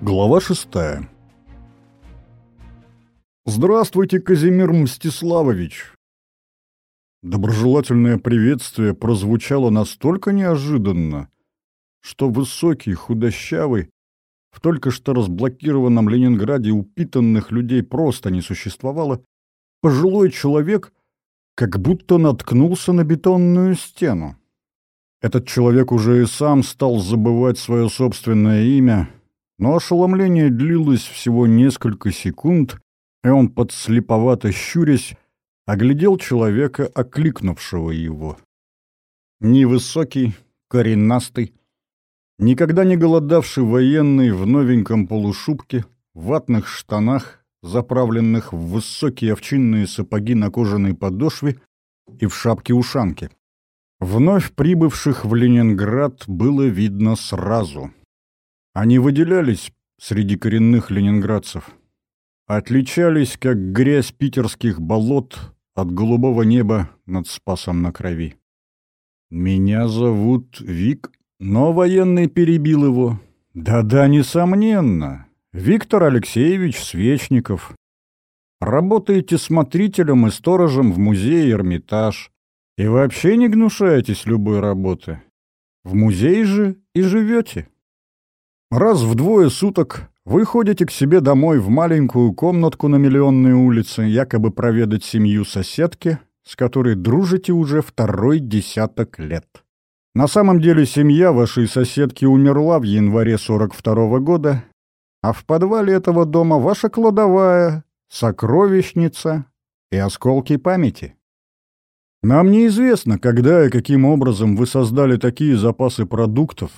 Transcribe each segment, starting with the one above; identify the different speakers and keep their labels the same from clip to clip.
Speaker 1: Глава шестая «Здравствуйте, Казимир Мстиславович!» Доброжелательное приветствие прозвучало настолько неожиданно, что высокий, худощавый, в только что разблокированном Ленинграде упитанных людей просто не существовало, пожилой человек как будто наткнулся на бетонную стену. Этот человек уже и сам стал забывать свое собственное имя, но ошеломление длилось всего несколько секунд, и он, подслеповато щурясь, оглядел человека, окликнувшего его. Невысокий, коренастый, никогда не голодавший военный в новеньком полушубке, ватных штанах, заправленных в высокие овчинные сапоги на кожаной подошве и в шапке-ушанке. Вновь прибывших в Ленинград было видно сразу. Они выделялись среди коренных ленинградцев. Отличались, как грязь питерских болот от голубого неба над Спасом на Крови. «Меня зовут Вик», но военный перебил его. «Да-да, несомненно. Виктор Алексеевич Свечников. Работаете смотрителем и сторожем в музее «Эрмитаж». И вообще не гнушаетесь любой работы. В музей же и живете. Раз в двое суток вы ходите к себе домой в маленькую комнатку на Миллионной улице, якобы проведать семью соседки, с которой дружите уже второй десяток лет. На самом деле семья вашей соседки умерла в январе 42 -го года, а в подвале этого дома ваша кладовая, сокровищница и осколки памяти. Нам неизвестно, когда и каким образом вы создали такие запасы продуктов,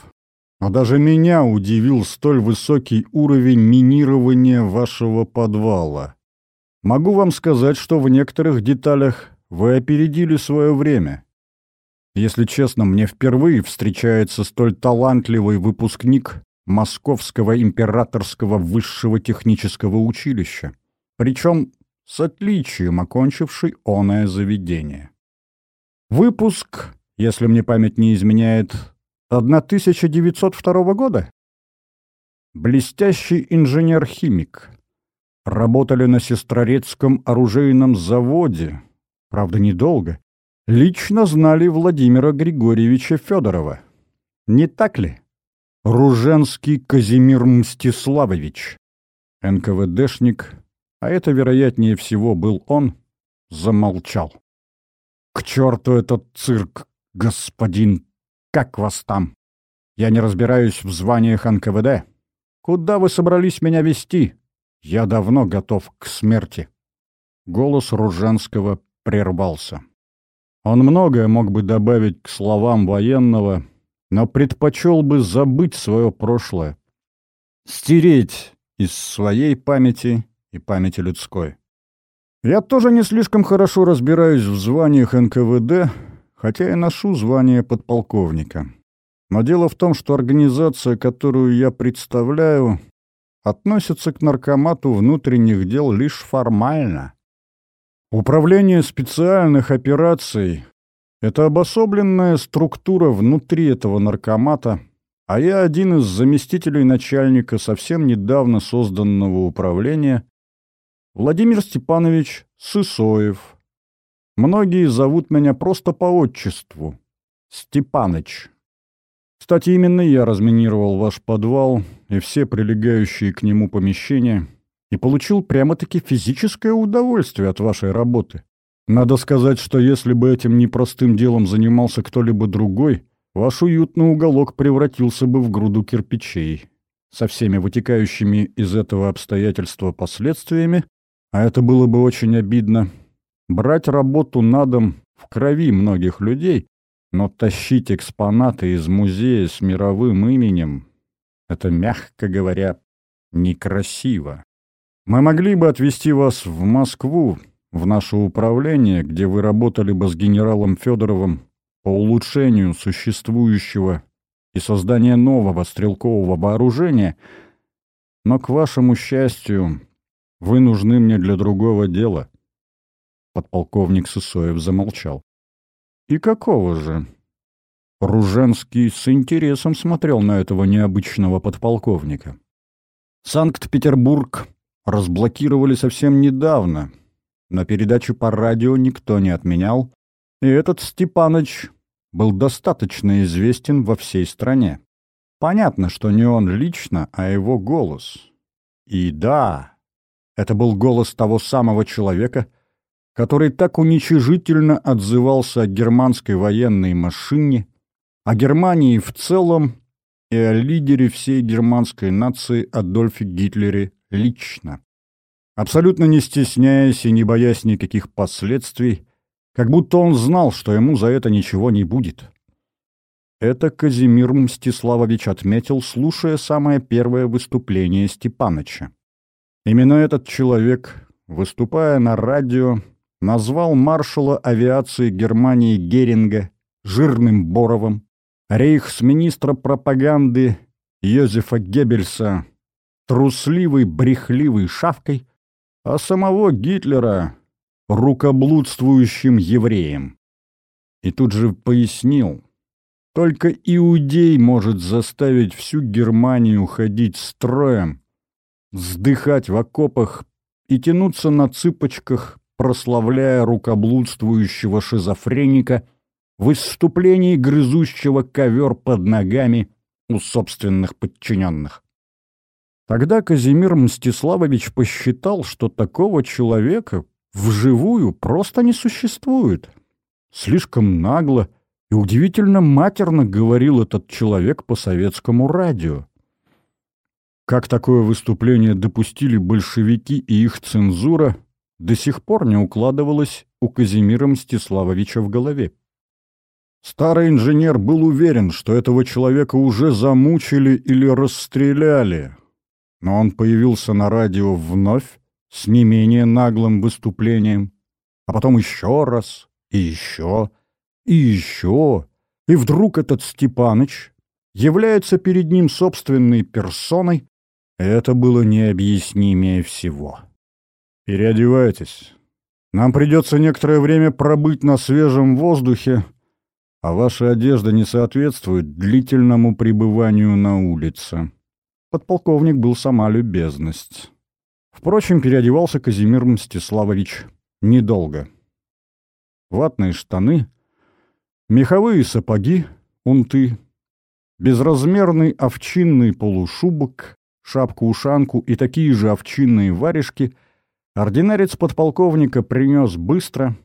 Speaker 1: а даже меня удивил столь высокий уровень минирования вашего подвала. Могу вам сказать, что в некоторых деталях вы опередили свое время. Если честно, мне впервые встречается столь талантливый выпускник Московского императорского высшего технического училища, причем с отличием окончивший оное заведение. Выпуск, если мне память не изменяет, 1902 года? Блестящий инженер-химик. Работали на Сестрорецком оружейном заводе. Правда, недолго. Лично знали Владимира Григорьевича Федорова. Не так ли? Руженский Казимир Мстиславович. НКВДшник, а это, вероятнее всего, был он, замолчал. «К черту этот цирк, господин! Как вас там? Я не разбираюсь в званиях НКВД. Куда вы собрались меня вести? Я давно готов к смерти». Голос Руженского прервался. Он многое мог бы добавить к словам военного, но предпочел бы забыть свое прошлое. Стереть из своей памяти и памяти людской. Я тоже не слишком хорошо разбираюсь в званиях НКВД, хотя и ношу звание подполковника. Но дело в том, что организация, которую я представляю, относится к наркомату внутренних дел лишь формально. Управление специальных операций — это обособленная структура внутри этого наркомата, а я один из заместителей начальника совсем недавно созданного управления Владимир Степанович Сысоев. Многие зовут меня просто по отчеству. Степаныч. Кстати, именно я разминировал ваш подвал и все прилегающие к нему помещения и получил прямо-таки физическое удовольствие от вашей работы. Надо сказать, что если бы этим непростым делом занимался кто-либо другой, ваш уютный уголок превратился бы в груду кирпичей. Со всеми вытекающими из этого обстоятельства последствиями а это было бы очень обидно, брать работу на дом в крови многих людей, но тащить экспонаты из музея с мировым именем — это, мягко говоря, некрасиво. Мы могли бы отвезти вас в Москву, в наше управление, где вы работали бы с генералом Федоровым по улучшению существующего и созданию нового стрелкового вооружения, но, к вашему счастью, вы нужны мне для другого дела. Подполковник Сысоев замолчал. И какого же? Руженский с интересом смотрел на этого необычного подполковника. Санкт-Петербург разблокировали совсем недавно, но передачу по радио никто не отменял, и этот Степаныч был достаточно известен во всей стране. Понятно, что не он лично, а его голос. И да, это был голос того самого человека, который так уничижительно отзывался о германской военной машине, о Германии в целом и о лидере всей германской нации Адольфе Гитлере лично. Абсолютно не стесняясь и не боясь никаких последствий, как будто он знал, что ему за это ничего не будет. Это Казимир Мстиславович отметил, слушая самое первое выступление Степаныча. Именно этот человек, выступая на радио, назвал маршала авиации Германии Геринга жирным Боровым, рейхсминистра пропаганды Йозефа Геббельса трусливой брехливой шавкой, а самого Гитлера рукоблудствующим евреем. И тут же пояснил, только иудей может заставить всю Германию ходить строем, вздыхать в окопах и тянуться на цыпочках, прославляя рукоблудствующего шизофреника в выступлении грызущего ковер под ногами у собственных подчиненных. Тогда Казимир Мстиславович посчитал, что такого человека вживую просто не существует. Слишком нагло и удивительно матерно говорил этот человек по советскому радио. Как такое выступление допустили большевики и их цензура, до сих пор не укладывалось у Казимира Мстиславовича в голове. Старый инженер был уверен, что этого человека уже замучили или расстреляли, но он появился на радио вновь с не менее наглым выступлением, а потом еще раз, и еще, и еще, и вдруг этот Степаныч является перед ним собственной персоной, это было необъяснимее всего. «Переодевайтесь. Нам придется некоторое время пробыть на свежем воздухе, а ваша одежда не соответствует длительному пребыванию на улице». Подполковник был сама любезность. Впрочем, переодевался Казимир Мстиславович недолго. Ватные штаны, меховые сапоги, унты, безразмерный овчинный полушубок, шапку-ушанку и такие же овчинные варежки ординарец подполковника принес быстро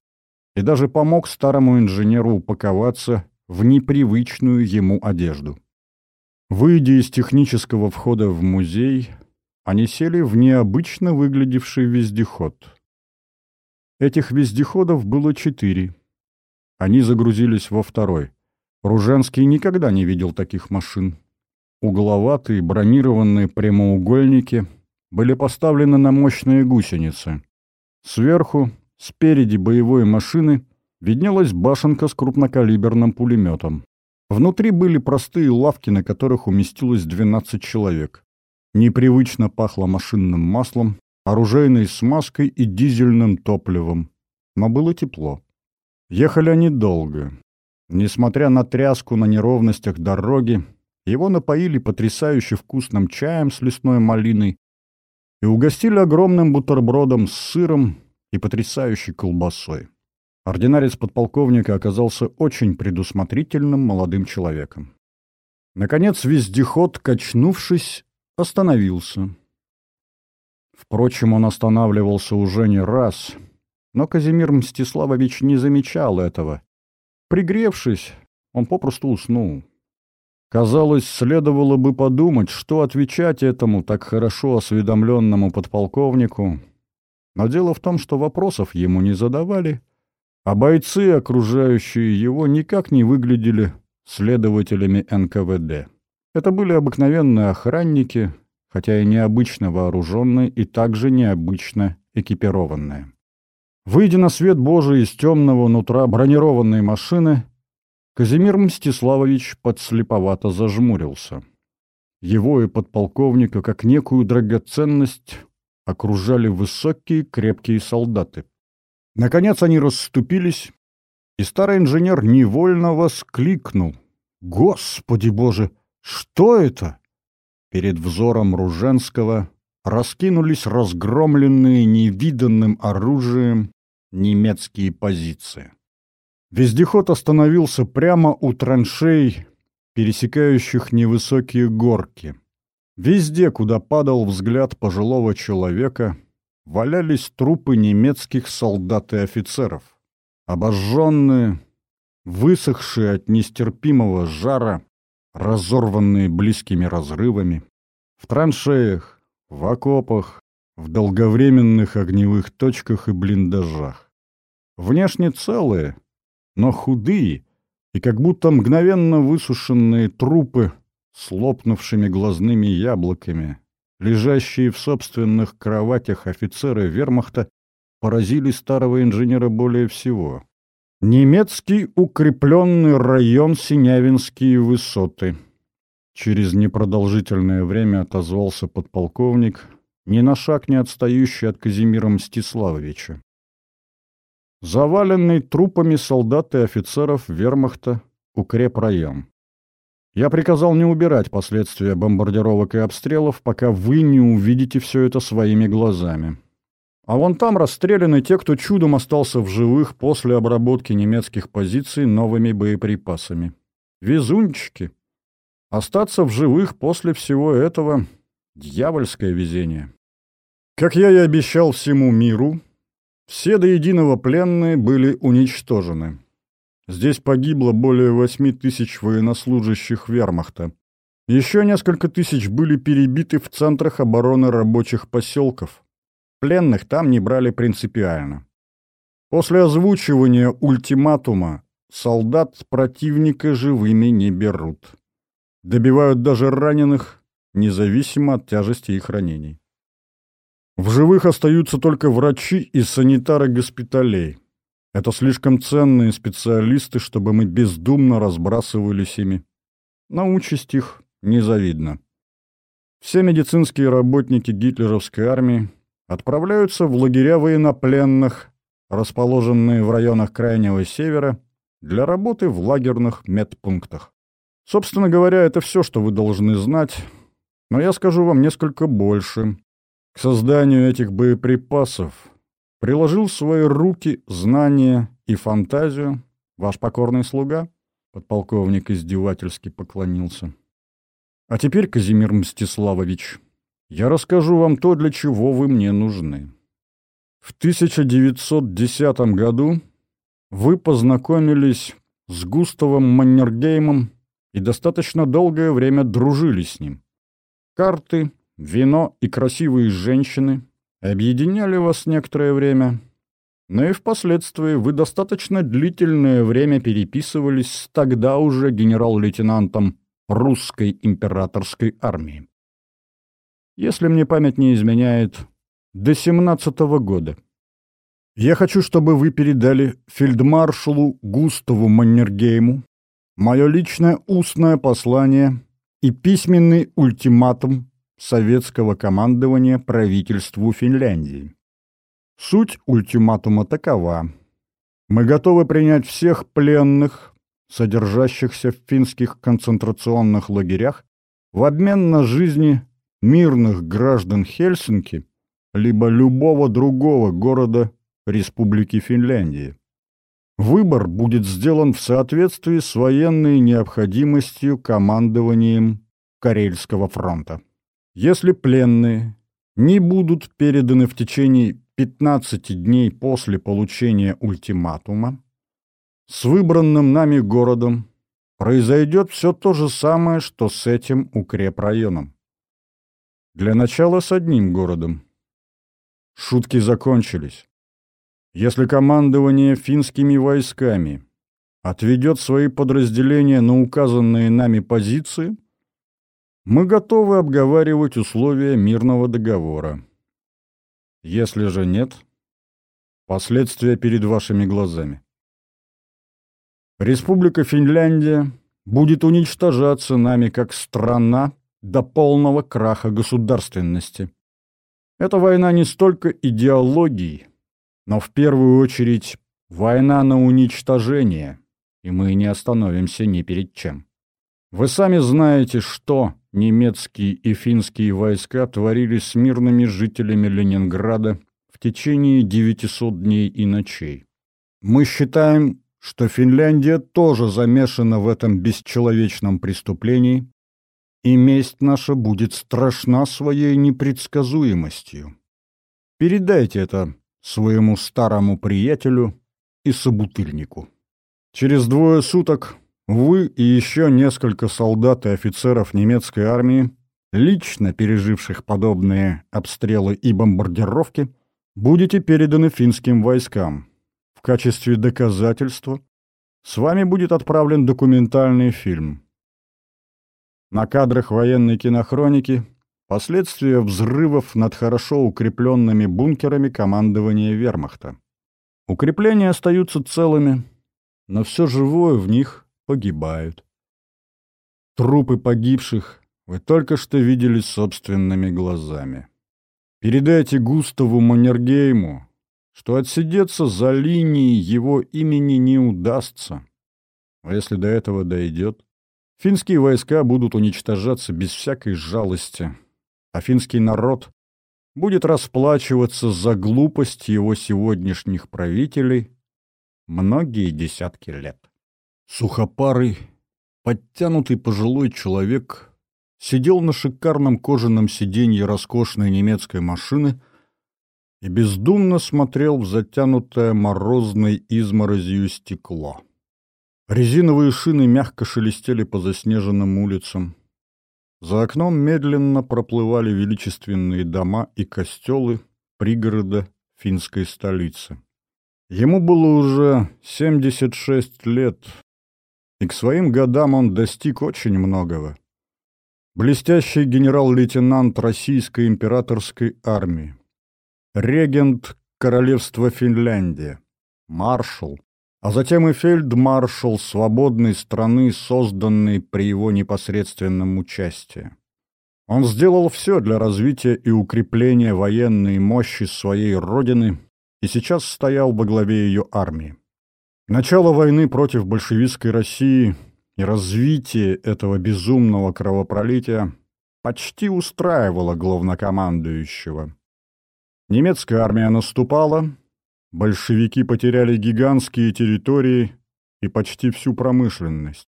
Speaker 1: и даже помог старому инженеру упаковаться в непривычную ему одежду. Выйдя из технического входа в музей, они сели в необычно выглядевший вездеход. Этих вездеходов было четыре. Они загрузились во второй. Руженский никогда не видел таких машин. Угловатые бронированные прямоугольники были поставлены на мощные гусеницы. Сверху, спереди боевой машины, виднелась башенка с крупнокалиберным пулеметом. Внутри были простые лавки, на которых уместилось 12 человек. Непривычно пахло машинным маслом, оружейной смазкой и дизельным топливом. Но было тепло. Ехали они долго. Несмотря на тряску на неровностях дороги, его напоили потрясающе вкусным чаем с лесной малиной и угостили огромным бутербродом с сыром и потрясающей колбасой. Ординарец подполковника оказался очень предусмотрительным молодым человеком. Наконец вездеход, качнувшись, остановился. Впрочем, он останавливался уже не раз, но Казимир Мстиславович не замечал этого. Пригревшись, он попросту уснул. Казалось, следовало бы подумать, что отвечать этому так хорошо осведомленному подполковнику, но дело в том, что вопросов ему не задавали — а бойцы, окружающие его, никак не выглядели следователями НКВД. Это были обыкновенные охранники, хотя и необычно вооруженные и также необычно экипированные. Выйдя на свет Божий из темного нутра бронированной машины, Казимир Мстиславович подслеповато зажмурился. Его и подполковника, как некую драгоценность, окружали высокие крепкие солдаты. Наконец они расступились, и старый инженер невольно воскликнул. «Господи боже, что это?» перед взором Руженского раскинулись разгромленные невиданным оружием немецкие позиции. Вездеход остановился прямо у траншей, пересекающих невысокие горки. Везде, куда падал взгляд пожилого человека, валялись трупы немецких солдат и офицеров. Обожженные, высохшие от нестерпимого жара, разорванные близкими разрывами. В траншеях, в окопах, в долговременных огневых точках и блиндажах. Внешне целые, но худые и как будто мгновенно высушенные трупы с лопнувшими глазными яблоками, лежащие в собственных кроватях офицеры вермахта, поразили старого инженера более всего. Немецкий укрепленный район Синявинские высоты. Через непродолжительное время отозвался подполковник, ни на шаг не отстающий от Казимира Мстиславовича. Заваленный трупами солдат и офицеров вермахта укрепрайон. Я приказал не убирать последствия бомбардировок и обстрелов, пока вы не увидите все это своими глазами. А вон там расстреляны те, кто чудом остался в живых после обработки немецких позиций новыми боеприпасами. Везунчики. Остаться в живых после всего этого — дьявольское везение. Как я и обещал всему миру, все до единого пленные были уничтожены. Здесь погибло более восьми тысяч военнослужащих вермахта. Еще несколько тысяч были перебиты в центрах обороны рабочих поселков. Пленных там не брали принципиально. После озвучивания ультиматума солдат противника живыми не берут. Добивают даже раненых, независимо от тяжести их ранений. В живых остаются только врачи и санитары госпиталей. Это слишком ценные специалисты, чтобы мы бездумно разбрасывались ими. На участь их незавидно. Все медицинские работники гитлеровской армии отправляются в лагеря военнопленных, расположенные в районах Крайнего Севера, для работы в лагерных медпунктах. Собственно говоря, это все, что вы должны знать, но я скажу вам несколько больше. К созданию этих боеприпасов приложил свои руки, знания и фантазию ваш покорный слуга, подполковник издевательски поклонился. А теперь, Казимир Мстиславович, я расскажу вам то, для чего вы мне нужны. В 1910 году вы познакомились с Густавом Маннергеймом и достаточно долгое время дружили с ним. Карты, вино и красивые женщины объединяли вас некоторое время, но и впоследствии вы достаточно длительное время переписывались с тогда уже генерал-лейтенантом русской императорской армии. Если мне память не изменяет, до семнадцатого года. Я хочу, чтобы вы передали фельдмаршалу Густаву Маннергейму мое личное устное послание и письменный ультиматум советского командования правительству Финляндии. Суть ультиматума такова. Мы готовы принять всех пленных, содержащихся в финских концентрационных лагерях, в обмен на жизни мирных граждан Хельсинки либо любого другого города Республики Финляндии. Выбор будет сделан в соответствии с военной необходимостью командованием Карельского фронта. Если пленные не будут переданы в течение 15 дней после получения ультиматума, с выбранным нами городом произойдет все то же самое, что с этим укрепрайоном. Для начала с одним городом. Шутки закончились. Если командование финскими войсками отведет свои подразделения на указанные нами позиции, мы готовы обговаривать условия мирного договора. Если же нет, последствия перед вашими глазами. Республика Финляндия будет уничтожаться нами как страна до полного краха государственности. Эта война не столько идеологии, но в первую очередь война на уничтожение, и мы не остановимся ни перед чем. Вы сами знаете, что немецкие и финские войска творили с мирными жителями Ленинграда в течение 900 дней и ночей. Мы считаем, что Финляндия тоже замешана в этом бесчеловечном преступлении, и месть наша будет страшна своей непредсказуемостью. Передайте это своему старому приятелю и собутыльнику. Через двое суток вы и еще несколько солдат и офицеров немецкой армии, лично переживших подобные обстрелы и бомбардировки, будете переданы финским войскам. В качестве доказательства с вами будет отправлен документальный фильм. На кадрах военной кинохроники последствия взрывов над хорошо укрепленными бункерами командования вермахта. Укрепления остаются целыми, но все живое в них погибает. Трупы погибших вы только что видели собственными глазами. Передайте Густаву Маннергейму, что отсидеться за линией его имени не удастся. А если до этого дойдет, Финские войска будут уничтожаться без всякой жалости, а финский народ будет расплачиваться за глупость его сегодняшних правителей многие десятки лет. Сухопарый, подтянутый пожилой человек сидел на шикарном кожаном сиденье роскошной немецкой машины и бездумно смотрел в затянутое морозной изморозью стекло. Резиновые шины мягко шелестели по заснеженным улицам. За окном медленно проплывали величественные дома и костелы пригорода финской столицы. Ему было уже 76 лет, и к своим годам он достиг очень многого. Блестящий генерал-лейтенант Российской императорской армии, регент Королевства Финляндия, маршал, а затем и фельдмаршал свободной страны, созданной при его непосредственном участии. Он сделал все для развития и укрепления военной мощи своей родины и сейчас стоял во главе ее армии. Начало войны против большевистской России и развитие этого безумного кровопролития почти устраивало главнокомандующего. Немецкая армия наступала, большевики потеряли гигантские территории и почти всю промышленность.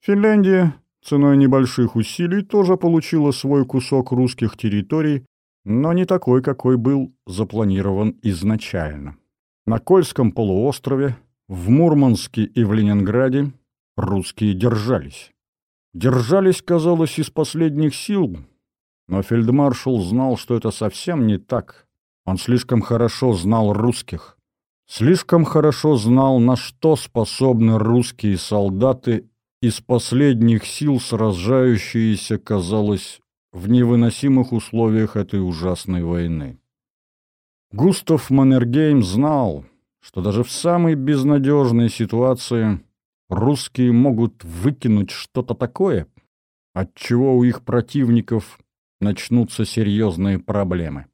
Speaker 1: Финляндия ценой небольших усилий тоже получила свой кусок русских территорий, но не такой, какой был запланирован изначально. На Кольском полуострове, в Мурманске и в Ленинграде русские держались. Держались, казалось, из последних сил, но фельдмаршал знал, что это совсем не так. Он слишком хорошо знал русских. Слишком хорошо знал, на что способны русские солдаты, из последних сил сражающиеся, казалось, в невыносимых условиях этой ужасной войны. Густав Маннергейм знал, что даже в самой безнадежной ситуации русские могут выкинуть что-то такое, от чего у их противников начнутся серьезные проблемы.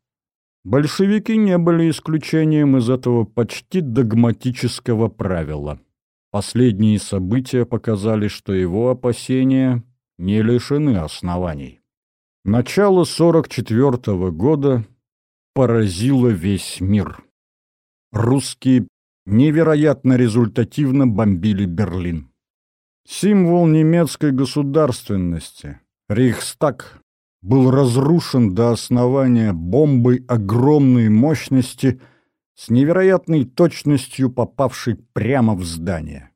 Speaker 1: Большевики не были исключением из этого почти догматического правила. Последние события показали, что его опасения не лишены оснований. Начало 44 -го года поразило весь мир. Русские невероятно результативно бомбили Берлин. Символ немецкой государственности, Рейхстаг, был разрушен до основания бомбой огромной мощности с невероятной точностью попавшей прямо в здание.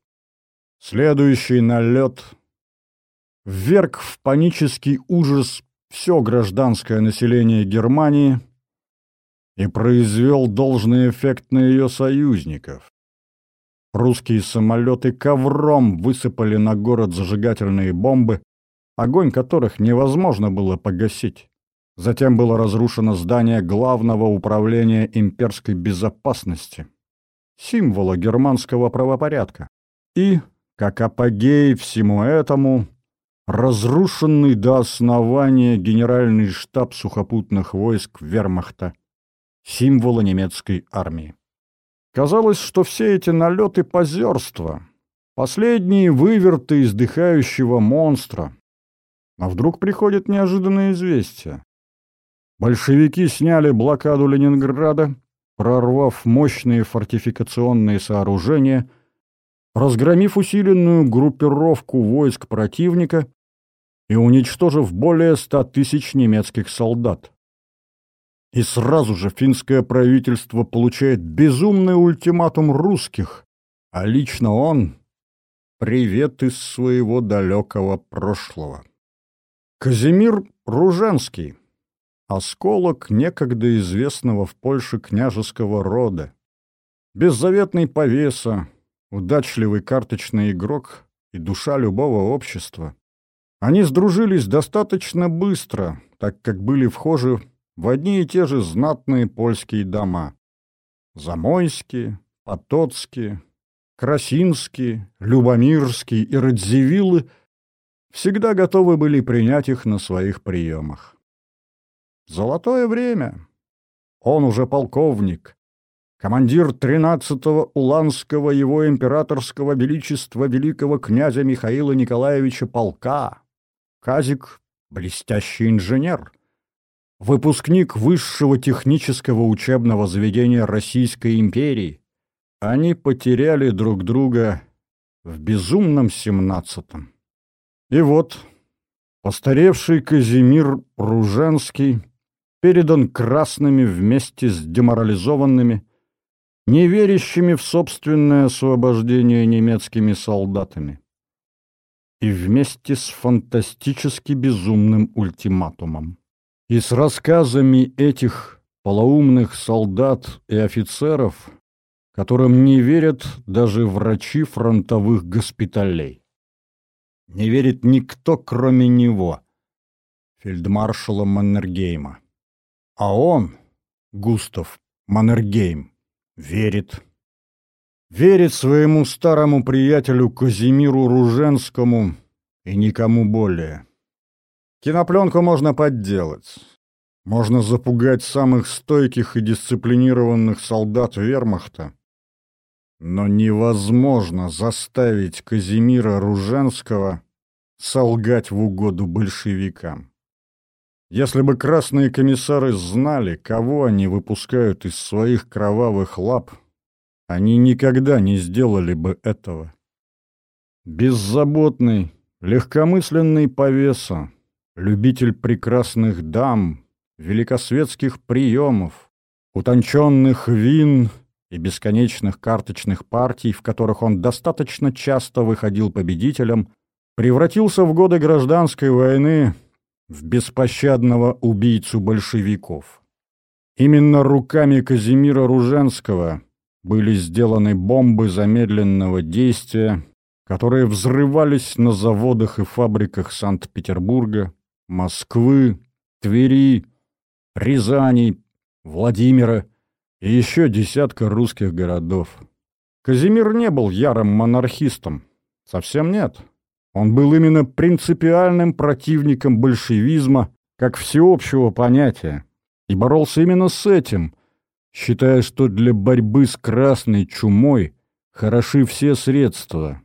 Speaker 1: Следующий налет вверг в панический ужас все гражданское население Германии и произвел должный эффект на ее союзников. Русские самолеты ковром высыпали на город зажигательные бомбы, огонь которых невозможно было погасить. Затем было разрушено здание главного управления имперской безопасности, символа германского правопорядка. И, как апогей всему этому, разрушенный до основания генеральный штаб сухопутных войск вермахта, символа немецкой армии. Казалось, что все эти налеты — позерства, последние выверты издыхающего монстра, А вдруг приходит неожиданное известие? Большевики сняли блокаду Ленинграда, прорвав мощные фортификационные сооружения, разгромив усиленную группировку войск противника и уничтожив более ста тысяч немецких солдат. И сразу же финское правительство получает безумный ультиматум русских, а лично он — привет из своего далекого прошлого. Казимир Руженский, осколок некогда известного в Польше княжеского рода, беззаветный повеса, удачливый карточный игрок и душа любого общества. Они сдружились достаточно быстро, так как были вхожи в одни и те же знатные польские дома. Замойские, Потоцкие, Красинские, Любомирские и Радзивиллы всегда готовы были принять их на своих приемах. Золотое время. Он уже полковник, командир 13-го Уланского его императорского величества великого князя Михаила Николаевича полка. Казик — блестящий инженер, выпускник высшего технического учебного заведения Российской империи. Они потеряли друг друга в безумном семнадцатом. И вот постаревший Казимир Руженский передан красными вместе с деморализованными, не верящими в собственное освобождение немецкими солдатами и вместе с фантастически безумным ультиматумом. И с рассказами этих полоумных солдат и офицеров, которым не верят даже врачи фронтовых госпиталей. Не верит никто, кроме него, фельдмаршала Маннергейма. А он, Густав Маннергейм, верит верит своему старому приятелю Казимиру Руженскому и никому более. Кинопленку можно подделать. Можно запугать самых стойких и дисциплинированных солдат вермахта. Но невозможно заставить Казимира Руженского солгать в угоду большевикам. Если бы красные комиссары знали, кого они выпускают из своих кровавых лап, они никогда не сделали бы этого. Беззаботный, легкомысленный повеса, любитель прекрасных дам, великосветских приемов, утонченных вин и бесконечных карточных партий, в которых он достаточно часто выходил победителем, превратился в годы гражданской войны в беспощадного убийцу большевиков. Именно руками Казимира Руженского были сделаны бомбы замедленного действия, которые взрывались на заводах и фабриках Санкт-Петербурга, Москвы, Твери, Рязани, Владимира и еще десятка русских городов. Казимир не был ярым монархистом. Совсем нет. Он был именно принципиальным противником большевизма как всеобщего понятия и боролся именно с этим – считая, что для борьбы с красной чумой хороши все средства,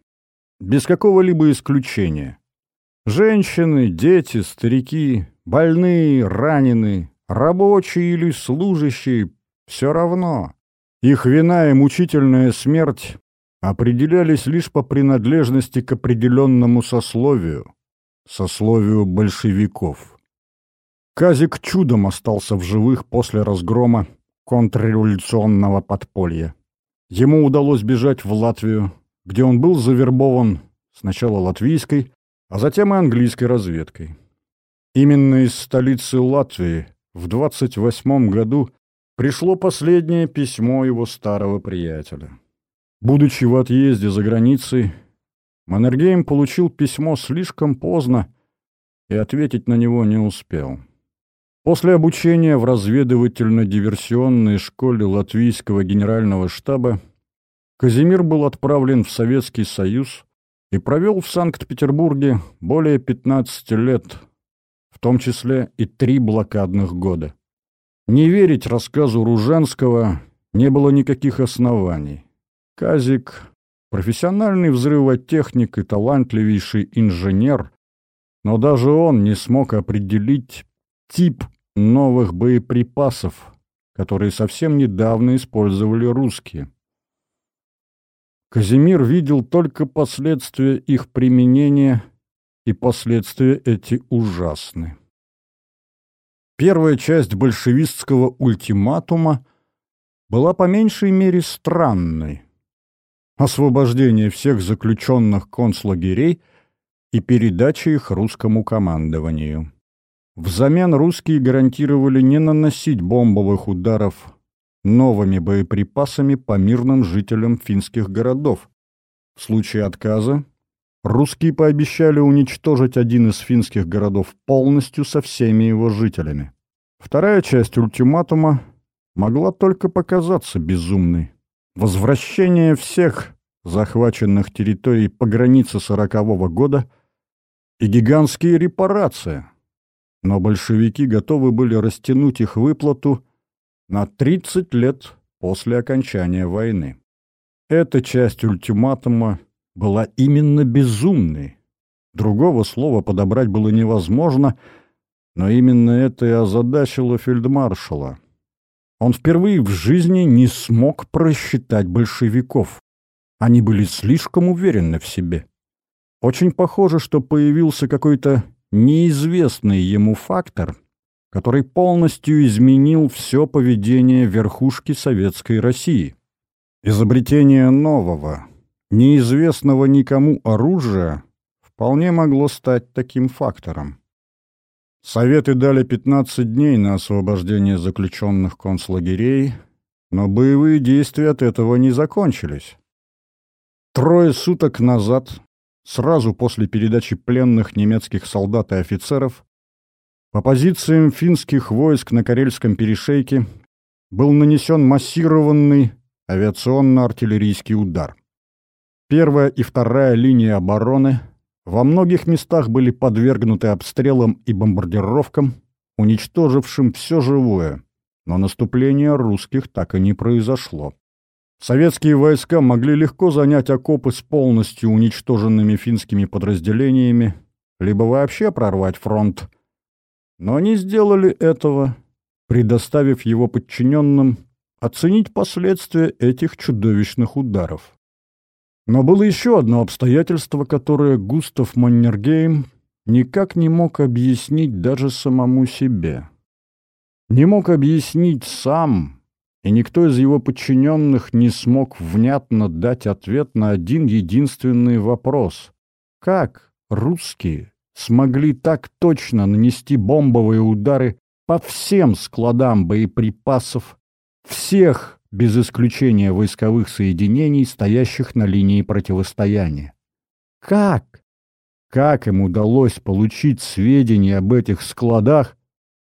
Speaker 1: без какого-либо исключения. Женщины, дети, старики, больные, раненые, рабочие или служащие — все равно. Их вина и мучительная смерть определялись лишь по принадлежности к определенному сословию, сословию большевиков. Казик чудом остался в живых после разгрома контрреволюционного подполья. Ему удалось бежать в Латвию, где он был завербован сначала латвийской, а затем и английской разведкой. Именно из столицы Латвии в 28 году пришло последнее письмо его старого приятеля. Будучи в отъезде за границей, Маннергейм получил письмо слишком поздно и ответить на него не успел. После обучения в разведывательно-диверсионной школе Латвийского генерального штаба Казимир был отправлен в Советский Союз и провел в Санкт-Петербурге более 15 лет, в том числе и три блокадных года. Не верить рассказу Руженского не было никаких оснований. Казик, профессиональный взрывотехник и талантливейший инженер, но даже он не смог определить тип новых боеприпасов, которые совсем недавно использовали русские. Казимир видел только последствия их применения, и последствия эти ужасны. Первая часть большевистского ультиматума была по меньшей мере странной. Освобождение всех заключенных концлагерей и передача их русскому командованию. Взамен русские гарантировали не наносить бомбовых ударов новыми боеприпасами по мирным жителям финских городов. В случае отказа русские пообещали уничтожить один из финских городов полностью со всеми его жителями. Вторая часть ультиматума могла только показаться безумной. Возвращение всех захваченных территорий по границе сорокового года и гигантские репарации. Но большевики готовы были растянуть их выплату на 30 лет после окончания войны. Эта часть ультиматума была именно безумной. Другого слова подобрать было невозможно, но именно это и озадачило фельдмаршала. Он впервые в жизни не смог просчитать большевиков. Они были слишком уверены в себе. Очень похоже, что появился какой-то неизвестный ему фактор, который полностью изменил все поведение верхушки советской России. Изобретение нового, неизвестного никому оружия вполне могло стать таким фактором. Советы дали 15 дней на освобождение заключенных концлагерей, но боевые действия от этого не закончились. Трое суток назад, сразу после передачи пленных немецких солдат и офицеров, по позициям финских войск на Карельском перешейке был нанесен массированный авиационно-артиллерийский удар. Первая и вторая линии обороны – во многих местах были подвергнуты обстрелам и бомбардировкам, уничтожившим все живое, но наступление русских так и не произошло. Советские войска могли легко занять окопы с полностью уничтоженными финскими подразделениями, либо вообще прорвать фронт. Но они сделали этого, предоставив его подчиненным оценить последствия этих чудовищных ударов. Но было еще одно обстоятельство, которое Густав Маннергейм никак не мог объяснить даже самому себе. Не мог объяснить сам, и никто из его подчиненных не смог внятно дать ответ на один единственный вопрос. Как русские смогли так точно нанести бомбовые удары по всем складам боеприпасов всех без исключения войсковых соединений, стоящих на линии противостояния. Как? Как им удалось получить сведения об этих складах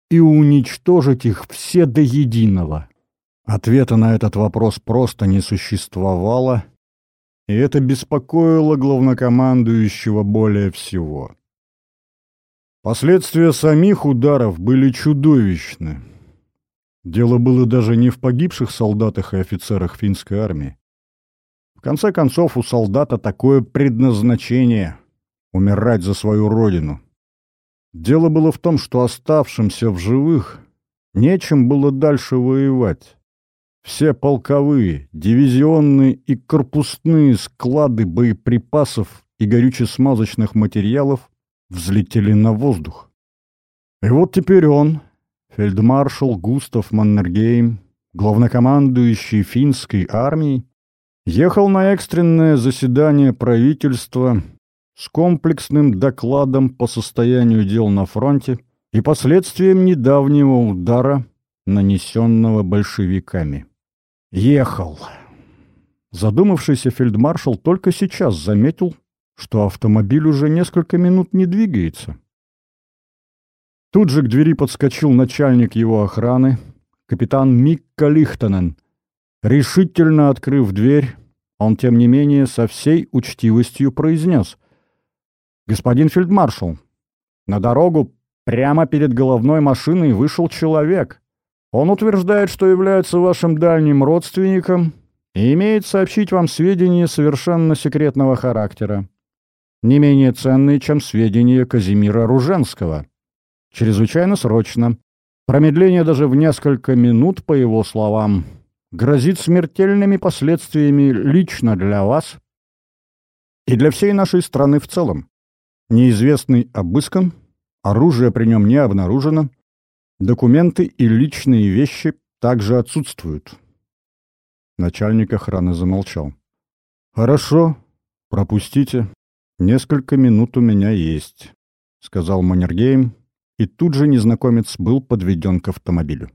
Speaker 1: и уничтожить их все до единого? Ответа на этот вопрос просто не существовало, и это беспокоило главнокомандующего более всего. Последствия самих ударов были чудовищны. Дело было даже не в погибших солдатах и офицерах финской армии. В конце концов, у солдата такое предназначение — умирать за свою родину. Дело было в том, что оставшимся в живых нечем было дальше воевать. Все полковые, дивизионные и корпусные склады боеприпасов и горюче-смазочных материалов взлетели на воздух. И вот теперь он, фельдмаршал Густав Маннергейм, главнокомандующий финской армией, ехал на экстренное заседание правительства с комплексным докладом по состоянию дел на фронте и последствиям недавнего удара, нанесенного большевиками. Ехал. Задумавшийся фельдмаршал только сейчас заметил, что автомобиль уже несколько минут не двигается. Тут же к двери подскочил начальник его охраны, капитан Микка Лихтонен. Решительно открыв дверь, он, тем не менее, со всей учтивостью произнес. «Господин фельдмаршал, на дорогу прямо перед головной машиной вышел человек. Он утверждает, что является вашим дальним родственником и имеет сообщить вам сведения совершенно секретного характера. Не менее ценные, чем сведения Казимира Руженского. Чрезвычайно срочно. Промедление даже в несколько минут, по его словам, грозит смертельными последствиями лично для вас и для всей нашей страны в целом. Неизвестный обыскан, оружие при нем не обнаружено, документы и личные вещи также отсутствуют. Начальник охраны замолчал. «Хорошо, пропустите. Несколько минут у меня есть», — сказал Маннергейм, и тут же незнакомец был подведен к автомобилю.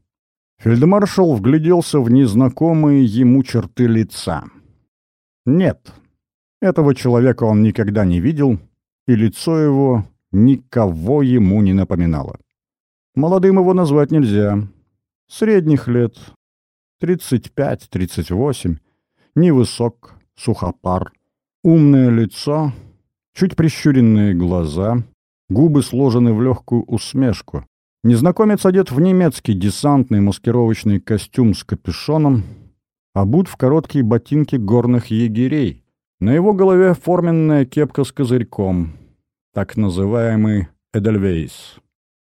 Speaker 1: Фельдмаршал вгляделся в незнакомые ему черты лица. Нет, этого человека он никогда не видел, и лицо его никого ему не напоминало. Молодым его назвать нельзя. Средних лет, 35-38, невысок, сухопар, умное лицо, чуть прищуренные глаза, губы сложены в легкую усмешку. Незнакомец одет в немецкий десантный маскировочный костюм с капюшоном, обут в короткие ботинки горных егерей. На его голове форменная кепка с козырьком, так называемый «эдельвейс».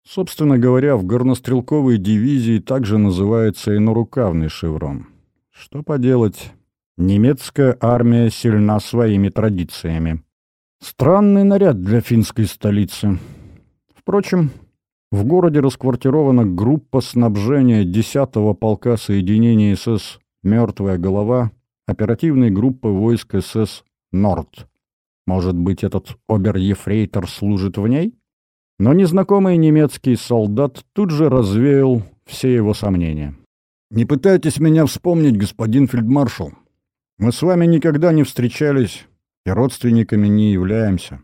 Speaker 1: Собственно говоря, в горнострелковой дивизии также называется и нарукавный шеврон. Что поделать, немецкая армия сильна своими традициями. Странный наряд для финской столицы. Впрочем, в городе расквартирована группа снабжения 10-го полка соединения СС «Мертвая голова» оперативной группы войск СС «Норд». Может быть, этот обер-ефрейтор служит в ней? Но незнакомый немецкий солдат тут же развеял все его сомнения. «Не пытайтесь меня вспомнить, господин фельдмаршал. Мы с вами никогда не встречались и родственниками не являемся.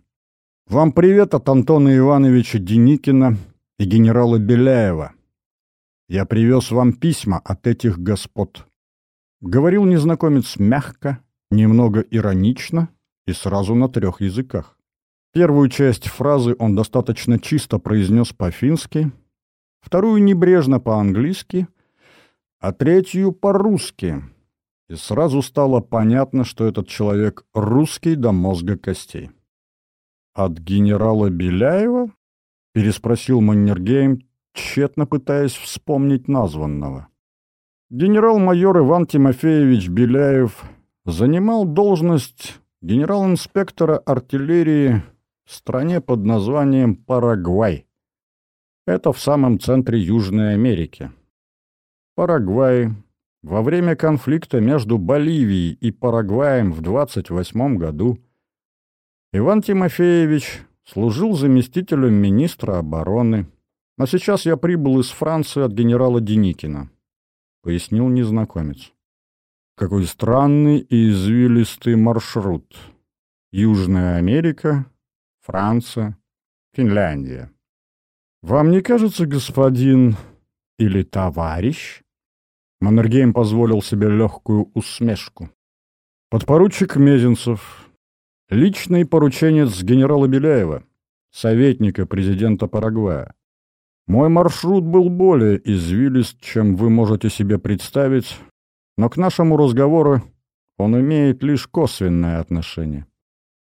Speaker 1: Вам привет от Антона Ивановича Деникина и генерала Беляева. Я привез вам письма от этих господ». Говорил незнакомец мягко, немного иронично и сразу на трех языках. Первую часть фразы он достаточно чисто произнес по-фински, вторую небрежно по-английски, а третью по-русски. И сразу стало понятно, что этот человек русский до мозга костей. «От генерала Беляева?» — переспросил Маннергейм, тщетно пытаясь вспомнить названного. Генерал-майор Иван Тимофеевич Беляев занимал должность генерал-инспектора артиллерии в стране под названием Парагвай. Это в самом центре Южной Америки. Парагвай во время конфликта между Боливией и Парагваем в 28 году Иван Тимофеевич служил заместителем министра обороны, а сейчас я прибыл из Франции от генерала Деникина, — пояснил незнакомец. Какой странный и извилистый маршрут. Южная Америка, Франция, Финляндия. Вам не кажется, господин или товарищ? Маннергейм позволил себе легкую усмешку. Подпоручик Мезенцев, личный порученец генерала Беляева, советника президента Парагвая. Мой маршрут был более извилист, чем вы можете себе представить, но к нашему разговору он имеет лишь косвенное отношение.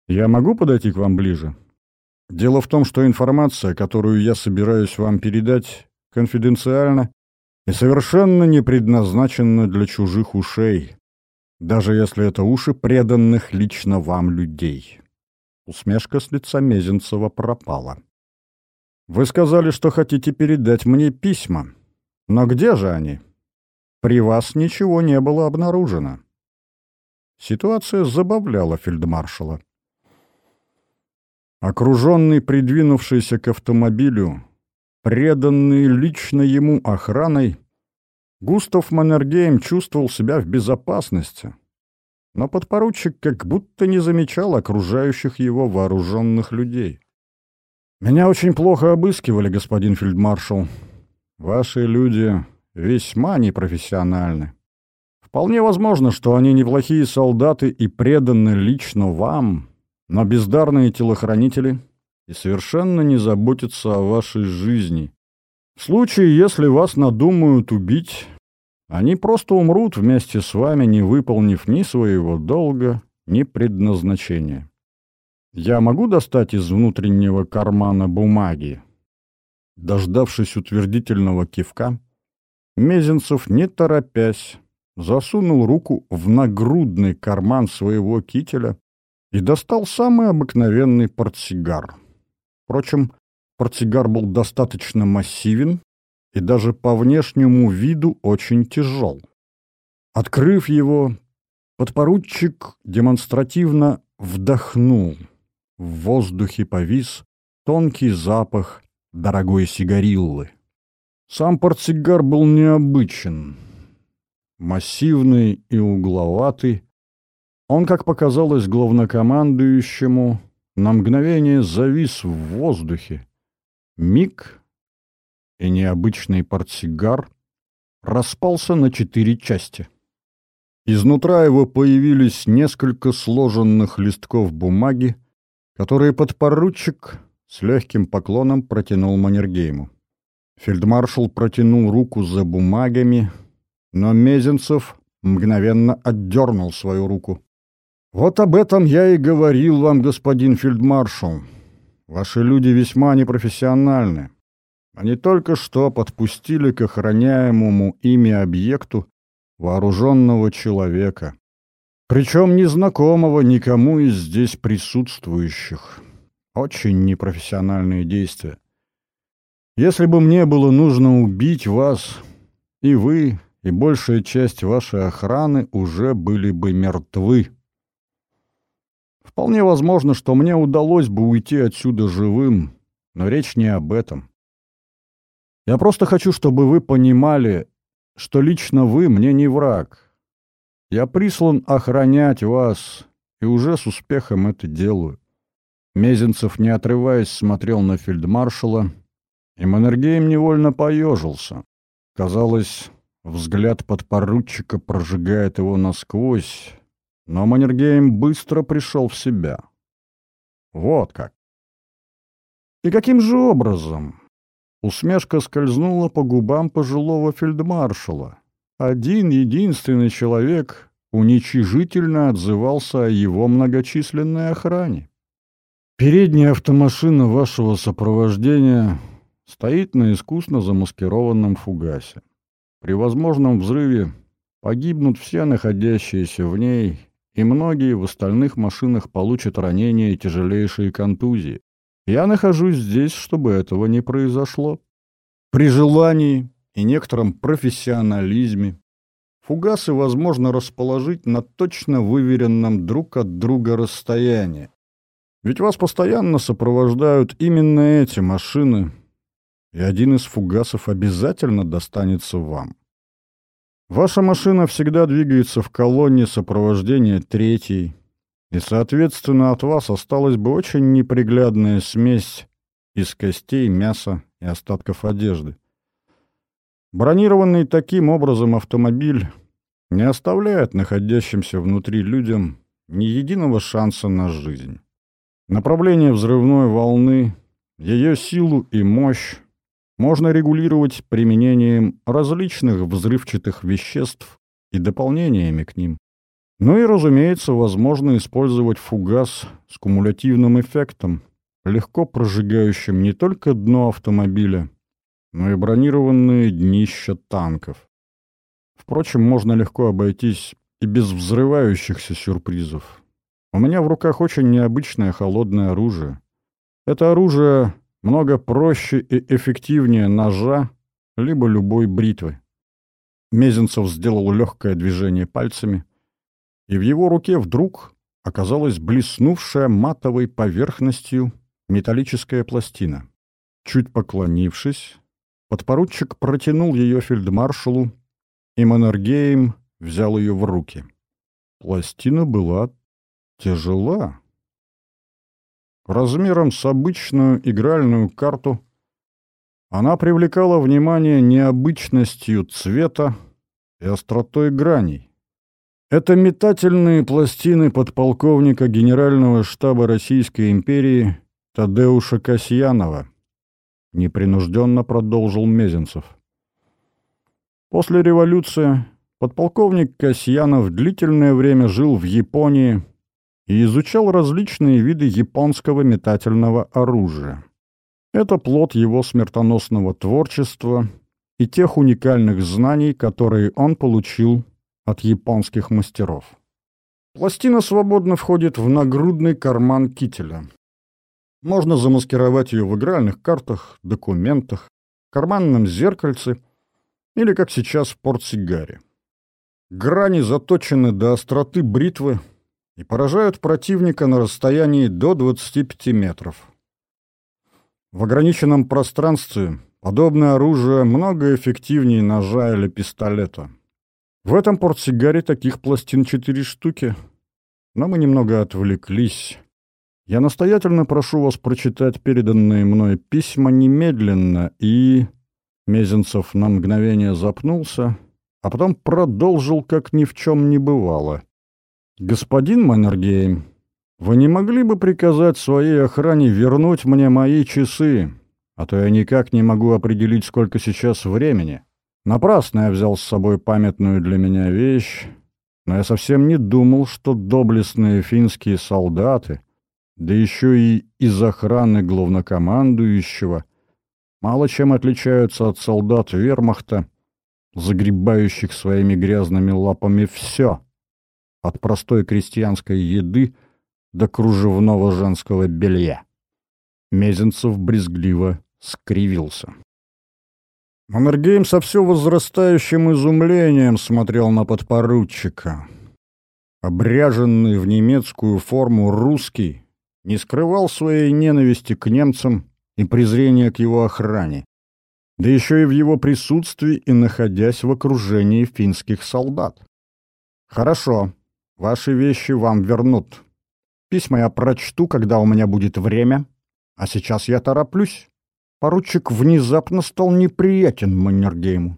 Speaker 1: Я могу подойти к вам ближе? Дело в том, что информация, которую я собираюсь вам передать, конфиденциальна и совершенно не предназначена для чужих ушей, даже если это уши преданных лично вам людей. Усмешка с лица Мезенцева пропала. Вы сказали, что хотите передать мне письма. Но где же они? При вас ничего не было обнаружено. Ситуация забавляла фельдмаршала. Окруженный придвинувшийся к автомобилю, преданный лично ему охраной, Густав Маннергейм чувствовал себя в безопасности, но подпоручик как будто не замечал окружающих его вооруженных людей. «Меня очень плохо обыскивали, господин фельдмаршал. Ваши люди весьма непрофессиональны. Вполне возможно, что они неплохие солдаты и преданы лично вам, но бездарные телохранители и совершенно не заботятся о вашей жизни. В случае, если вас надумают убить, они просто умрут вместе с вами, не выполнив ни своего долга, ни предназначения. Я могу достать из внутреннего кармана бумаги?» Дождавшись утвердительного кивка, Мезенцев, не торопясь, засунул руку в нагрудный карман своего кителя и достал самый обыкновенный портсигар. Впрочем, портсигар был достаточно массивен и даже по внешнему виду очень тяжел. Открыв его, подпоручик демонстративно вдохнул. В воздухе повис тонкий запах дорогой сигариллы. Сам портсигар был необычен. Массивный и угловатый, он, как показалось главнокомандующему, на мгновение завис в воздухе. Миг, и необычный портсигар распался на четыре части. Изнутра его появились несколько сложенных листков бумаги, которые подпоручик с легким поклоном протянул Маннергейму. Фельдмаршал протянул руку за бумагами, но Мезенцев мгновенно отдернул свою руку. «Вот об этом я и говорил вам, господин фельдмаршал. Ваши люди весьма непрофессиональны. Они только что подпустили к охраняемому ими объекту вооруженного человека, причем незнакомого никому из здесь присутствующих». Очень непрофессиональные действия. Если бы мне было нужно убить вас, и вы, и большая часть вашей охраны уже были бы мертвы. Вполне возможно, что мне удалось бы уйти отсюда живым, но речь не об этом. Я просто хочу, чтобы вы понимали, что лично вы мне не враг. Я прислан охранять вас, и уже с успехом это делаю. Мезенцев, не отрываясь, смотрел на фельдмаршала, и Маннергейм невольно поежился. Казалось, взгляд подпоручика прожигает его насквозь, но Маннергейм быстро пришел в себя. Вот как. И каким же образом? Усмешка скользнула по губам пожилого фельдмаршала. Один единственный человек уничижительно отзывался о его многочисленной охране. Передняя автомашина вашего сопровождения стоит на искусно замаскированном фугасе. При возможном взрыве погибнут все находящиеся в ней, и многие в остальных машинах получат ранения и тяжелейшие контузии. Я нахожусь здесь, чтобы этого не произошло. При желании и некотором профессионализме фугасы возможно расположить на точно выверенном друг от друга расстоянии. Ведь вас постоянно сопровождают именно эти машины, и один из фугасов обязательно достанется вам. Ваша машина всегда двигается в колонне сопровождения третьей, и, соответственно, от вас осталась бы очень неприглядная смесь из костей, мяса и остатков одежды. Бронированный таким образом автомобиль не оставляет находящимся внутри людям ни единого шанса на жизнь. Направление взрывной волны, ее силу и мощь можно регулировать применением различных взрывчатых веществ и дополнениями к ним. Ну и, разумеется, возможно использовать фугас с кумулятивным эффектом, легко прожигающим не только дно автомобиля, но и бронированные днища танков. Впрочем, можно легко обойтись и без взрывающихся сюрпризов. У меня в руках очень необычное холодное оружие. Это оружие много проще и эффективнее ножа, либо любой бритвы. Мезенцев сделал легкое движение пальцами, и в его руке вдруг оказалась блеснувшая матовой поверхностью металлическая пластина. Чуть поклонившись, подпоручик протянул ее фельдмаршалу, и Маннергейм взял ее в руки. Пластина была тяжела. Размером с обычную игральную карту она привлекала внимание необычностью цвета и остротой граней. Это метательные пластины подполковника Генерального штаба Российской империи Тадеуша Касьянова, непринужденно продолжил Мезенцев. После революции подполковник Касьянов длительное время жил в Японии и изучал различные виды японского метательного оружия. Это плод его смертоносного творчества и тех уникальных знаний, которые он получил от японских мастеров. Пластина свободно входит в нагрудный карман кителя. Можно замаскировать ее в игральных картах, документах, карманном зеркальце или, как сейчас, в портсигаре. Грани заточены до остроты бритвы и поражают противника на расстоянии до 25 метров. В ограниченном пространстве подобное оружие много эффективнее ножа или пистолета. В этом портсигаре таких пластин четыре штуки, но мы немного отвлеклись. Я настоятельно прошу вас прочитать переданные мной письма немедленно и... Мезенцев на мгновение запнулся, а потом продолжил, как ни в чем не бывало. «Господин Маннергейм, вы не могли бы приказать своей охране вернуть мне мои часы, а то я никак не могу определить, сколько сейчас времени. Напрасно я взял с собой памятную для меня вещь, но я совсем не думал, что доблестные финские солдаты, да еще и из охраны главнокомандующего, мало чем отличаются от солдат вермахта, загребающих своими грязными лапами все, от простой крестьянской еды — до кружевного женского белья. Мезенцев брезгливо скривился. Маннергейм со все возрастающим изумлением смотрел на подпоручика. Обряженный в немецкую форму русский не скрывал своей ненависти к немцам и презрения к его охране, да еще и в его присутствии и находясь в окружении финских солдат. «Хорошо, ваши вещи вам вернут», Письма я прочту, когда у меня будет время. А сейчас я тороплюсь. Поручик внезапно стал неприятен Маннергейму.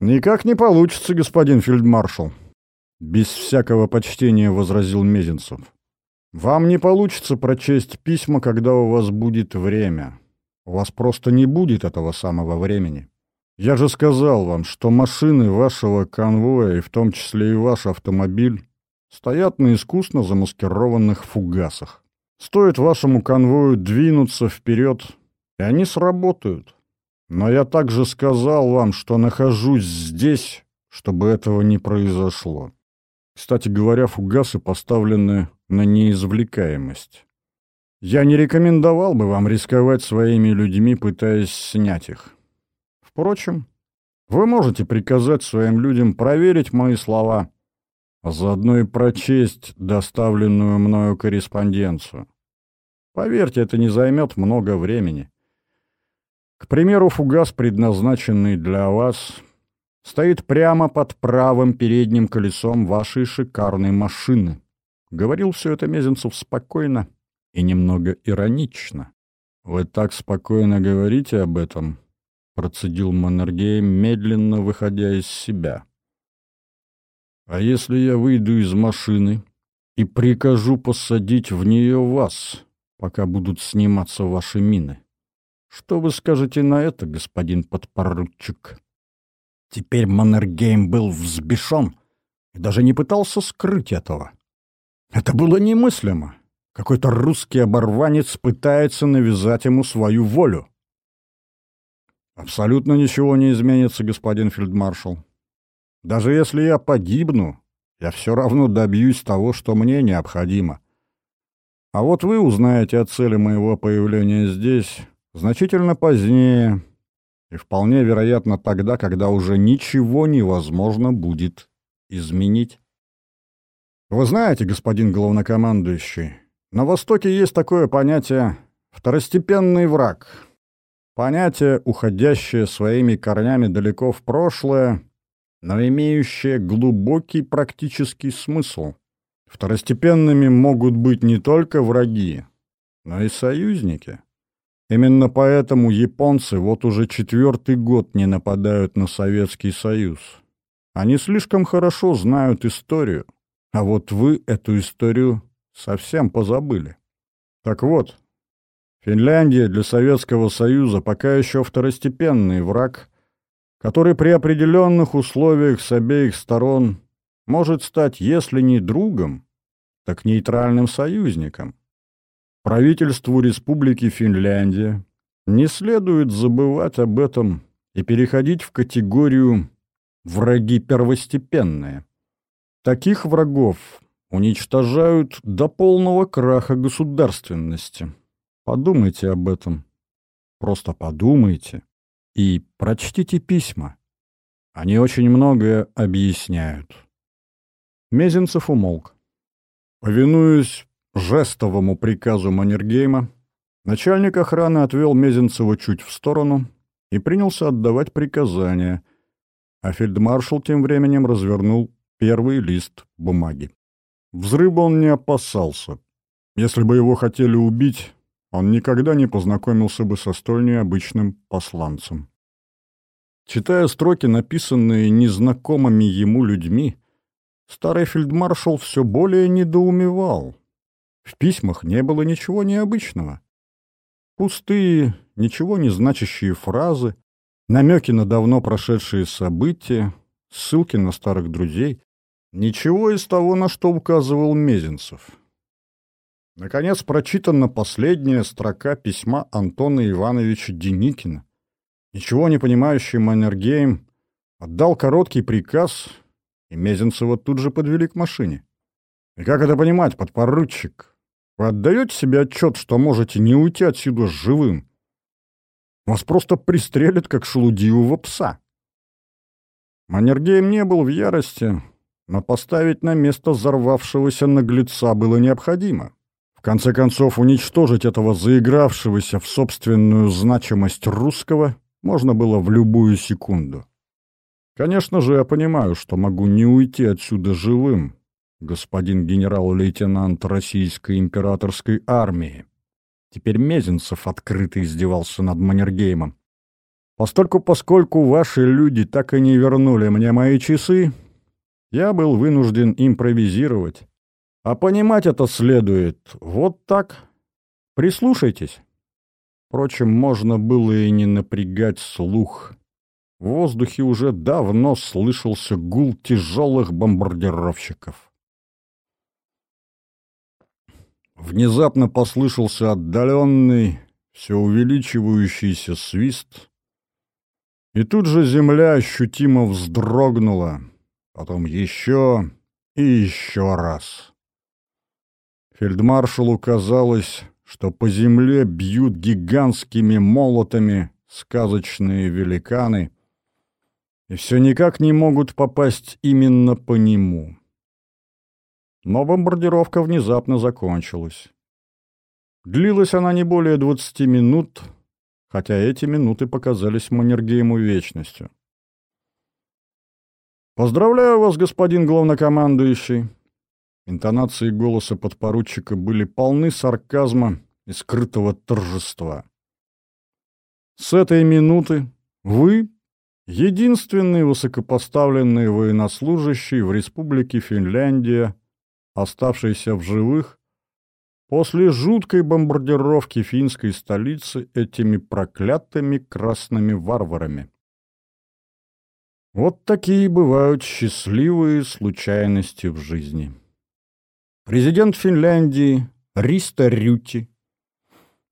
Speaker 1: «Никак не получится, господин фельдмаршал», — без всякого почтения возразил Мезенцев. «Вам не получится прочесть письма, когда у вас будет время. У вас просто не будет этого самого времени. Я же сказал вам, что машины вашего конвоя, и в том числе и ваш автомобиль, стоят на искусно замаскированных фугасах. Стоит вашему конвою двинуться вперед, и они сработают. Но я также сказал вам, что нахожусь здесь, чтобы этого не произошло. Кстати говоря, фугасы поставлены на неизвлекаемость. Я не рекомендовал бы вам рисковать своими людьми, пытаясь снять их. Впрочем, вы можете приказать своим людям проверить мои слова — а заодно и прочесть доставленную мною корреспонденцию. Поверьте, это не займет много времени. К примеру, фугас, предназначенный для вас, стоит прямо под правым передним колесом вашей шикарной машины. Говорил все это Мезенцев спокойно и немного иронично. «Вы так спокойно говорите об этом», — процедил Маннергей, медленно выходя из себя. А если я выйду из машины и прикажу посадить в нее вас, пока будут сниматься ваши мины? Что вы скажете на это, господин подпоручик? Теперь Маннергейм был взбешен и даже не пытался скрыть этого. Это было немыслимо. Какой-то русский оборванец пытается навязать ему свою волю. Абсолютно ничего не изменится, господин фельдмаршал. Даже если я погибну, я все равно добьюсь того, что мне необходимо. А вот вы узнаете о цели моего появления здесь значительно позднее и вполне вероятно тогда, когда уже ничего невозможно будет изменить. Вы знаете, господин главнокомандующий, на Востоке есть такое понятие «второстепенный враг». Понятие, уходящее своими корнями далеко в прошлое но имеющее глубокий практический смысл. Второстепенными могут быть не только враги, но и союзники. Именно поэтому японцы вот уже четвертый год не нападают на Советский Союз. Они слишком хорошо знают историю, а вот вы эту историю совсем позабыли. Так вот, Финляндия для Советского Союза пока еще второстепенный враг, который при определенных условиях с обеих сторон может стать, если не другом, так нейтральным союзником. Правительству Республики Финляндия не следует забывать об этом и переходить в категорию «враги первостепенные». Таких врагов уничтожают до полного краха государственности. Подумайте об этом. Просто подумайте и прочтите письма. Они очень многое объясняют. Мезенцев умолк. Повинуясь жестовому приказу Маннергейма, начальник охраны отвел Мезенцева чуть в сторону и принялся отдавать приказания, а фельдмаршал тем временем развернул первый лист бумаги. Взрыва он не опасался. Если бы его хотели убить, он никогда не познакомился бы со столь необычным посланцем. Читая строки, написанные незнакомыми ему людьми, старый фельдмаршал все более недоумевал. В письмах не было ничего необычного. Пустые, ничего не значащие фразы, намеки на давно прошедшие события, ссылки на старых друзей. Ничего из того, на что указывал Мезенцев. Наконец прочитана последняя строка письма Антона Ивановича Деникина. Ничего не понимающий Маннергейм отдал короткий приказ, и Мезенцева тут же подвели к машине. И как это понимать, подпоручик? Вы отдаете себе отчет, что можете не уйти отсюда живым? Вас просто пристрелят, как шелудивого пса. Маннергейм не был в ярости, но поставить на место взорвавшегося наглеца было необходимо. В конце концов, уничтожить этого заигравшегося в собственную значимость русского можно было в любую секунду. Конечно же, я понимаю, что могу не уйти отсюда живым, господин генерал-лейтенант Российской императорской армии. Теперь Мезенцев открыто издевался над Маннергеймом. Постольку, поскольку ваши люди так и не вернули мне мои часы, я был вынужден импровизировать. А понимать это следует вот так. Прислушайтесь. Впрочем, можно было и не напрягать слух. В воздухе уже давно слышался гул тяжелых бомбардировщиков. Внезапно послышался отдаленный, все увеличивающийся свист, и тут же земля ощутимо вздрогнула, потом еще и еще раз. Фельдмаршалу казалось, что по земле бьют гигантскими молотами сказочные великаны, и все никак не могут попасть именно по нему. Но бомбардировка внезапно закончилась. Длилась она не более двадцати минут, хотя эти минуты показались Маннергейму вечностью. «Поздравляю вас, господин главнокомандующий!» Интонации голоса подпоручика были полны сарказма и скрытого торжества. С этой минуты вы — единственный высокопоставленный военнослужащий в Республике Финляндия, оставшийся в живых после жуткой бомбардировки финской столицы этими проклятыми красными варварами. Вот такие бывают счастливые случайности в жизни. Президент Финляндии Риста Рюти,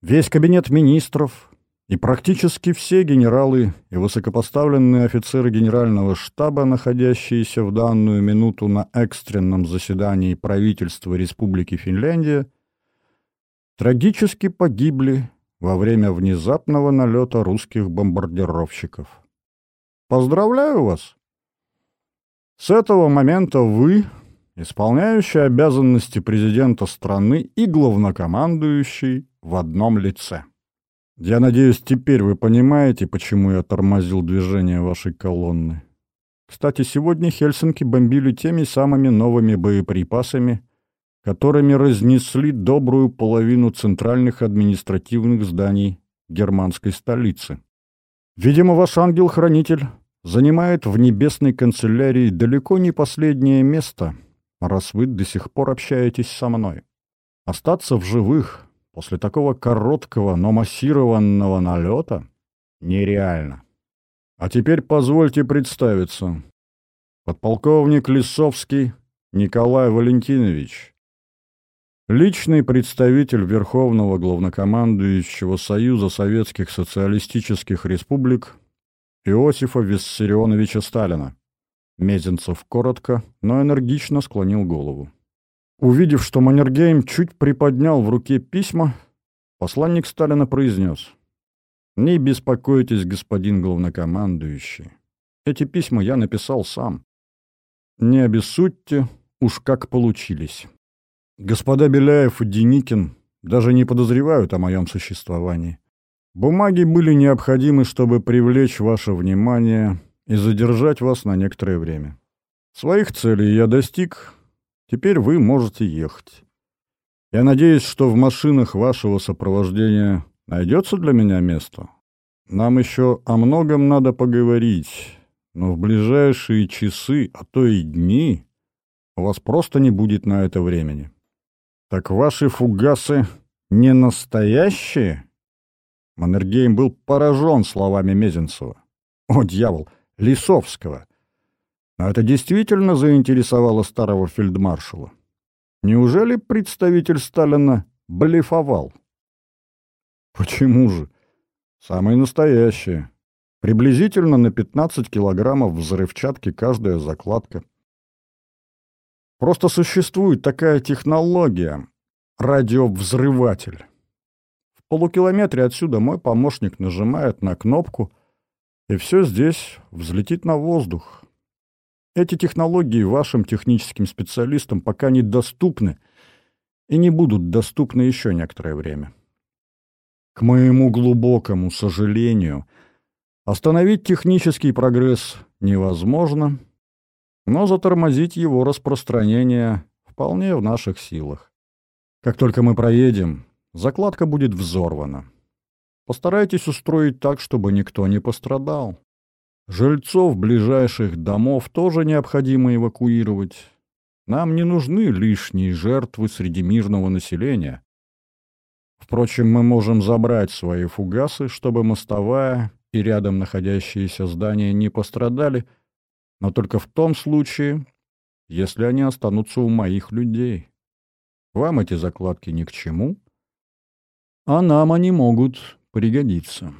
Speaker 1: весь кабинет министров и практически все генералы и высокопоставленные офицеры генерального штаба, находящиеся в данную минуту на экстренном заседании правительства Республики Финляндия, трагически погибли во время внезапного налета русских бомбардировщиков. Поздравляю вас! С этого момента вы исполняющий обязанности президента страны и главнокомандующий в одном лице. Я надеюсь, теперь вы понимаете, почему я тормозил движение вашей колонны. Кстати, сегодня Хельсинки бомбили теми самыми новыми боеприпасами, которыми разнесли добрую половину центральных административных зданий германской столицы. Видимо, ваш ангел-хранитель занимает в небесной канцелярии далеко не последнее место — раз вы до сих пор общаетесь со мной. Остаться в живых после такого короткого, но массированного налета нереально. А теперь позвольте представиться. Подполковник Лисовский Николай Валентинович, Личный представитель Верховного Главнокомандующего Союза Советских Социалистических Республик Иосифа Виссарионовича Сталина. Мезенцев коротко, но энергично склонил голову. Увидев, что Маннергейм чуть приподнял в руке письма, посланник Сталина произнес. «Не беспокойтесь, господин главнокомандующий. Эти письма я написал сам. Не обессудьте, уж как получились. Господа Беляев и Деникин даже не подозревают о моем существовании. Бумаги были необходимы, чтобы привлечь ваше внимание и задержать вас на некоторое время. Своих целей я достиг, теперь вы можете ехать. Я надеюсь, что в машинах вашего сопровождения найдется для меня место. Нам еще о многом надо поговорить, но в ближайшие часы, а то и дни, у вас просто не будет на это времени. Так ваши фугасы не настоящие? Маннергейм был поражен словами Мезенцева. О, дьявол, Лисовского. Но это действительно заинтересовало старого фельдмаршала. Неужели представитель Сталина блефовал? Почему же? Самые настоящие. Приблизительно на 15 килограммов взрывчатки каждая закладка. Просто существует такая технология — радиовзрыватель. В полукилометре отсюда мой помощник нажимает на кнопку, и все здесь взлетит на воздух. Эти технологии вашим техническим специалистам пока недоступны и не будут доступны еще некоторое время. К моему глубокому сожалению — Остановить технический прогресс невозможно, но затормозить его распространение вполне в наших силах. Как только мы проедем, закладка будет взорвана. Постарайтесь устроить так, чтобы никто не пострадал. Жильцов ближайших домов тоже необходимо эвакуировать. Нам не нужны лишние жертвы среди мирного населения. Впрочем, мы можем забрать свои фугасы, чтобы мостовая и рядом находящиеся здания не пострадали, но только в том случае, если они останутся у моих людей. Вам эти закладки ни к чему, а нам они могут пригодиться».